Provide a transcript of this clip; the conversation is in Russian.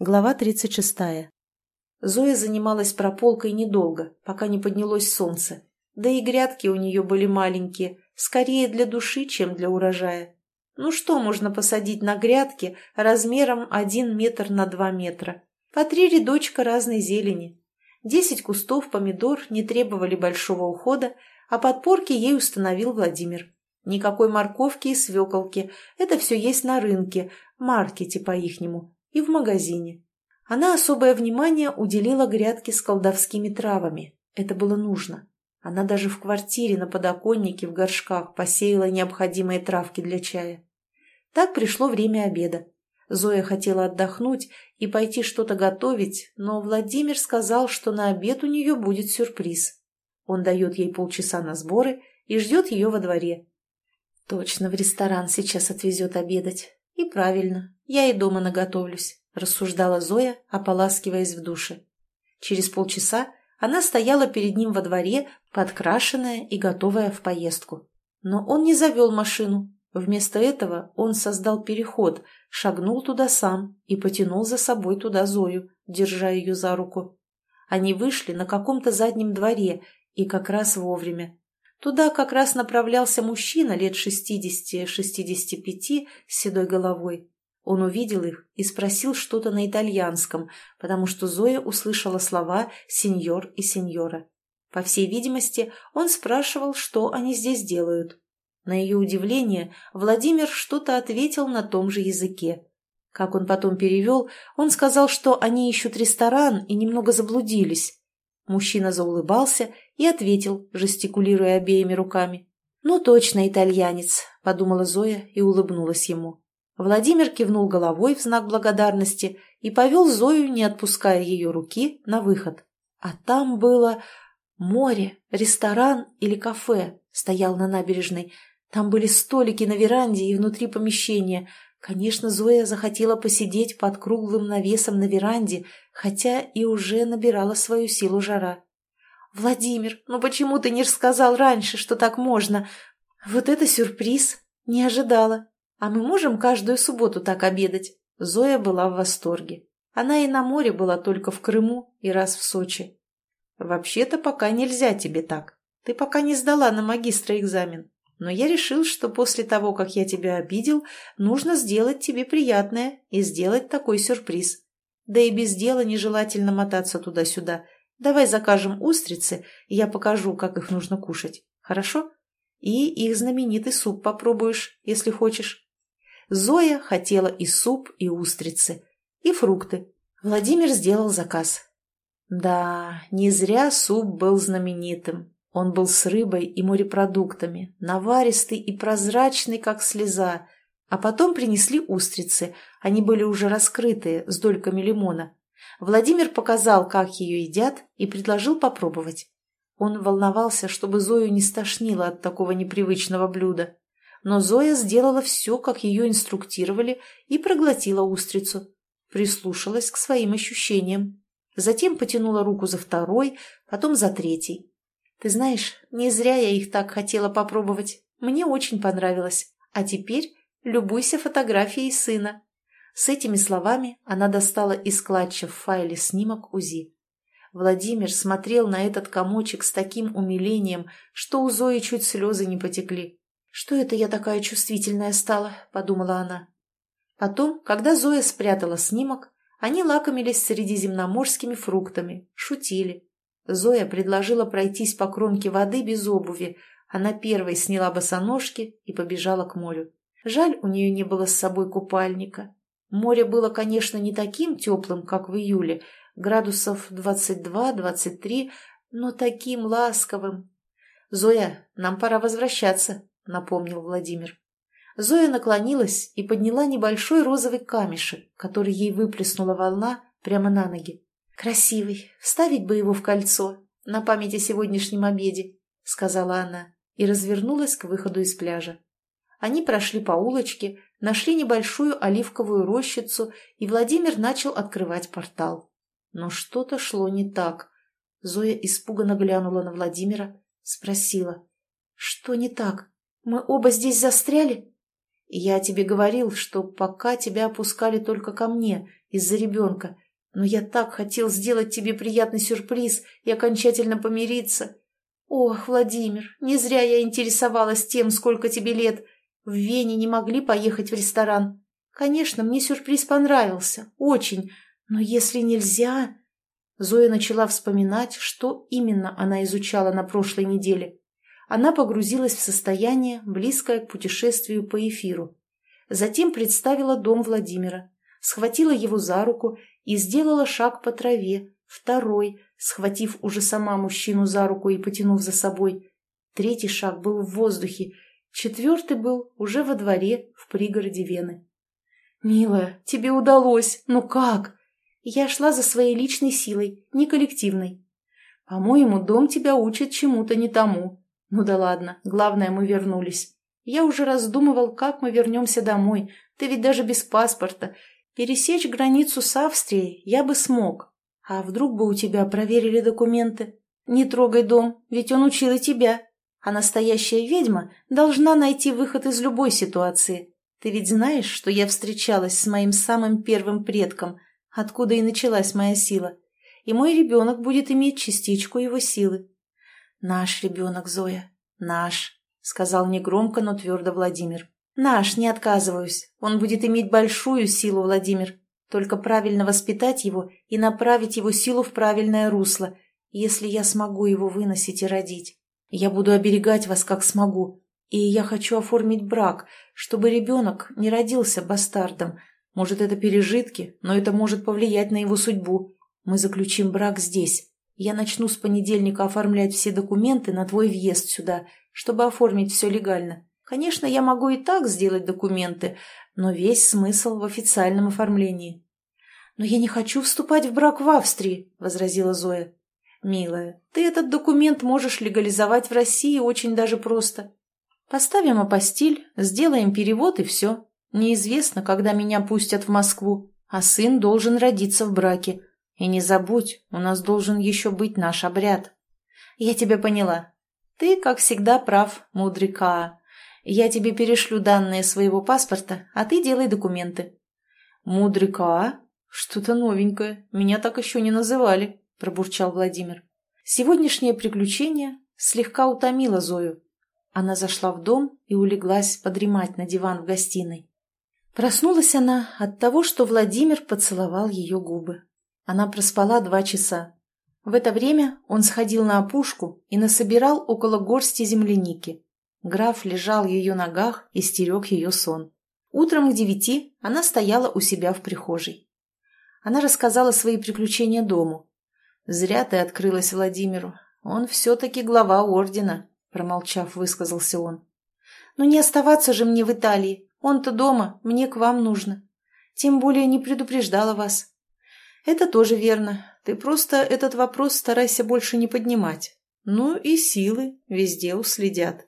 Глава 36. Зоя занималась прополкой недолго, пока не поднялось солнце. Да и грядки у нее были маленькие, скорее для души, чем для урожая. Ну что можно посадить на грядке размером 1 метр на 2 метра? По три рядочка разной зелени. Десять кустов помидор не требовали большого ухода, а подпорки ей установил Владимир. Никакой морковки и свеколки, это все есть на рынке, маркете по-ихнему и в магазине. Она особое внимание уделила грядке с колдовскими травами. Это было нужно. Она даже в квартире на подоконнике в горшках посеяла необходимые травки для чая. Так пришло время обеда. Зоя хотела отдохнуть и пойти что-то готовить, но Владимир сказал, что на обед у нее будет сюрприз. Он дает ей полчаса на сборы и ждет ее во дворе. Точно в ресторан сейчас отвезет обедать. И правильно, я и дома наготовлюсь, рассуждала Зоя, ополаскиваясь в душе. Через полчаса она стояла перед ним во дворе, подкрашенная и готовая в поездку. Но он не завел машину. Вместо этого он создал переход, шагнул туда сам и потянул за собой туда Зою, держа ее за руку. Они вышли на каком-то заднем дворе и как раз вовремя. Туда как раз направлялся мужчина лет шестидесяти-шестидесяти пяти с седой головой. Он увидел их и спросил что-то на итальянском, потому что Зоя услышала слова «сеньор» и «сеньора». По всей видимости, он спрашивал, что они здесь делают. На ее удивление Владимир что-то ответил на том же языке. Как он потом перевел, он сказал, что они ищут ресторан и немного заблудились. Мужчина заулыбался и ответил, жестикулируя обеими руками. «Ну точно итальянец», — подумала Зоя и улыбнулась ему. Владимир кивнул головой в знак благодарности и повел Зою, не отпуская ее руки, на выход. А там было море, ресторан или кафе, стоял на набережной. Там были столики на веранде и внутри помещения. Конечно, Зоя захотела посидеть под круглым навесом на веранде, хотя и уже набирала свою силу жара. «Владимир, ну почему ты не рассказал раньше, что так можно? Вот это сюрприз! Не ожидала!» «А мы можем каждую субботу так обедать?» Зоя была в восторге. Она и на море была только в Крыму и раз в Сочи. «Вообще-то пока нельзя тебе так. Ты пока не сдала на магистра экзамен. Но я решил, что после того, как я тебя обидел, нужно сделать тебе приятное и сделать такой сюрприз. Да и без дела нежелательно мотаться туда-сюда. Давай закажем устрицы, и я покажу, как их нужно кушать. Хорошо? И их знаменитый суп попробуешь, если хочешь». Зоя хотела и суп, и устрицы, и фрукты. Владимир сделал заказ. Да, не зря суп был знаменитым. Он был с рыбой и морепродуктами, наваристый и прозрачный, как слеза. А потом принесли устрицы. Они были уже раскрытые, с дольками лимона. Владимир показал, как ее едят, и предложил попробовать. Он волновался, чтобы Зою не стошнило от такого непривычного блюда но Зоя сделала все, как ее инструктировали, и проглотила устрицу. Прислушалась к своим ощущениям. Затем потянула руку за второй, потом за третий. «Ты знаешь, не зря я их так хотела попробовать. Мне очень понравилось. А теперь любуйся фотографией сына». С этими словами она достала из клатча в файле снимок УЗИ. Владимир смотрел на этот комочек с таким умилением, что у Зои чуть слезы не потекли. «Что это я такая чувствительная стала?» – подумала она. Потом, когда Зоя спрятала снимок, они лакомились средиземноморскими фруктами, шутили. Зоя предложила пройтись по кромке воды без обуви. Она первой сняла босоножки и побежала к морю. Жаль, у нее не было с собой купальника. Море было, конечно, не таким теплым, как в июле, градусов 22-23, но таким ласковым. «Зоя, нам пора возвращаться», напомнил Владимир. Зоя наклонилась и подняла небольшой розовый камешек, который ей выплеснула волна прямо на ноги. «Красивый, вставить бы его в кольцо, на память о сегодняшнем обеде», — сказала она и развернулась к выходу из пляжа. Они прошли по улочке, нашли небольшую оливковую рощицу, и Владимир начал открывать портал. Но что-то шло не так. Зоя испуганно глянула на Владимира, спросила. «Что не так?» Мы оба здесь застряли?» Я тебе говорил, что пока тебя опускали только ко мне, из-за ребенка, но я так хотел сделать тебе приятный сюрприз и окончательно помириться. Ох, Владимир, не зря я интересовалась тем, сколько тебе лет. В Вене не могли поехать в ресторан. Конечно, мне сюрприз понравился, очень, но если нельзя... Зоя начала вспоминать, что именно она изучала на прошлой неделе. Она погрузилась в состояние, близкое к путешествию по эфиру. Затем представила дом Владимира, схватила его за руку и сделала шаг по траве, второй, схватив уже сама мужчину за руку и потянув за собой. Третий шаг был в воздухе, четвертый был уже во дворе в пригороде Вены. «Милая, тебе удалось! Ну как?» Я шла за своей личной силой, не коллективной. По-моему, дом тебя учит чему-то не тому. Ну да ладно, главное, мы вернулись. Я уже раздумывал, как мы вернемся домой. Ты ведь даже без паспорта. Пересечь границу с Австрией я бы смог. А вдруг бы у тебя проверили документы? Не трогай дом, ведь он учил и тебя. А настоящая ведьма должна найти выход из любой ситуации. Ты ведь знаешь, что я встречалась с моим самым первым предком, откуда и началась моя сила. И мой ребенок будет иметь частичку его силы. Наш ребенок, Зоя, наш, сказал негромко, но твердо Владимир. Наш, не отказываюсь. Он будет иметь большую силу, Владимир. Только правильно воспитать его и направить его силу в правильное русло, если я смогу его выносить и родить. Я буду оберегать вас, как смогу. И я хочу оформить брак, чтобы ребенок не родился бастардом, может, это пережитки, но это может повлиять на его судьбу. Мы заключим брак здесь. Я начну с понедельника оформлять все документы на твой въезд сюда, чтобы оформить все легально. Конечно, я могу и так сделать документы, но весь смысл в официальном оформлении. «Но я не хочу вступать в брак в Австрии», — возразила Зоя. «Милая, ты этот документ можешь легализовать в России очень даже просто. Поставим апостиль, сделаем перевод и все. Неизвестно, когда меня пустят в Москву, а сын должен родиться в браке. И не забудь, у нас должен еще быть наш обряд. Я тебя поняла. Ты, как всегда, прав, мудрый Каа. Я тебе перешлю данные своего паспорта, а ты делай документы. Мудрый Каа? Что-то новенькое. Меня так еще не называли, пробурчал Владимир. Сегодняшнее приключение слегка утомило Зою. Она зашла в дом и улеглась подремать на диван в гостиной. Проснулась она от того, что Владимир поцеловал ее губы. Она проспала два часа. В это время он сходил на опушку и насобирал около горсти земляники. Граф лежал в ее ногах и стерег ее сон. Утром к девяти она стояла у себя в прихожей. Она рассказала свои приключения дому. «Зря ты открылась Владимиру. Он все-таки глава ордена», — промолчав, высказался он. «Но не оставаться же мне в Италии. Он-то дома, мне к вам нужно. Тем более не предупреждала вас. Это тоже верно. Ты просто этот вопрос старайся больше не поднимать. Ну и силы везде уследят.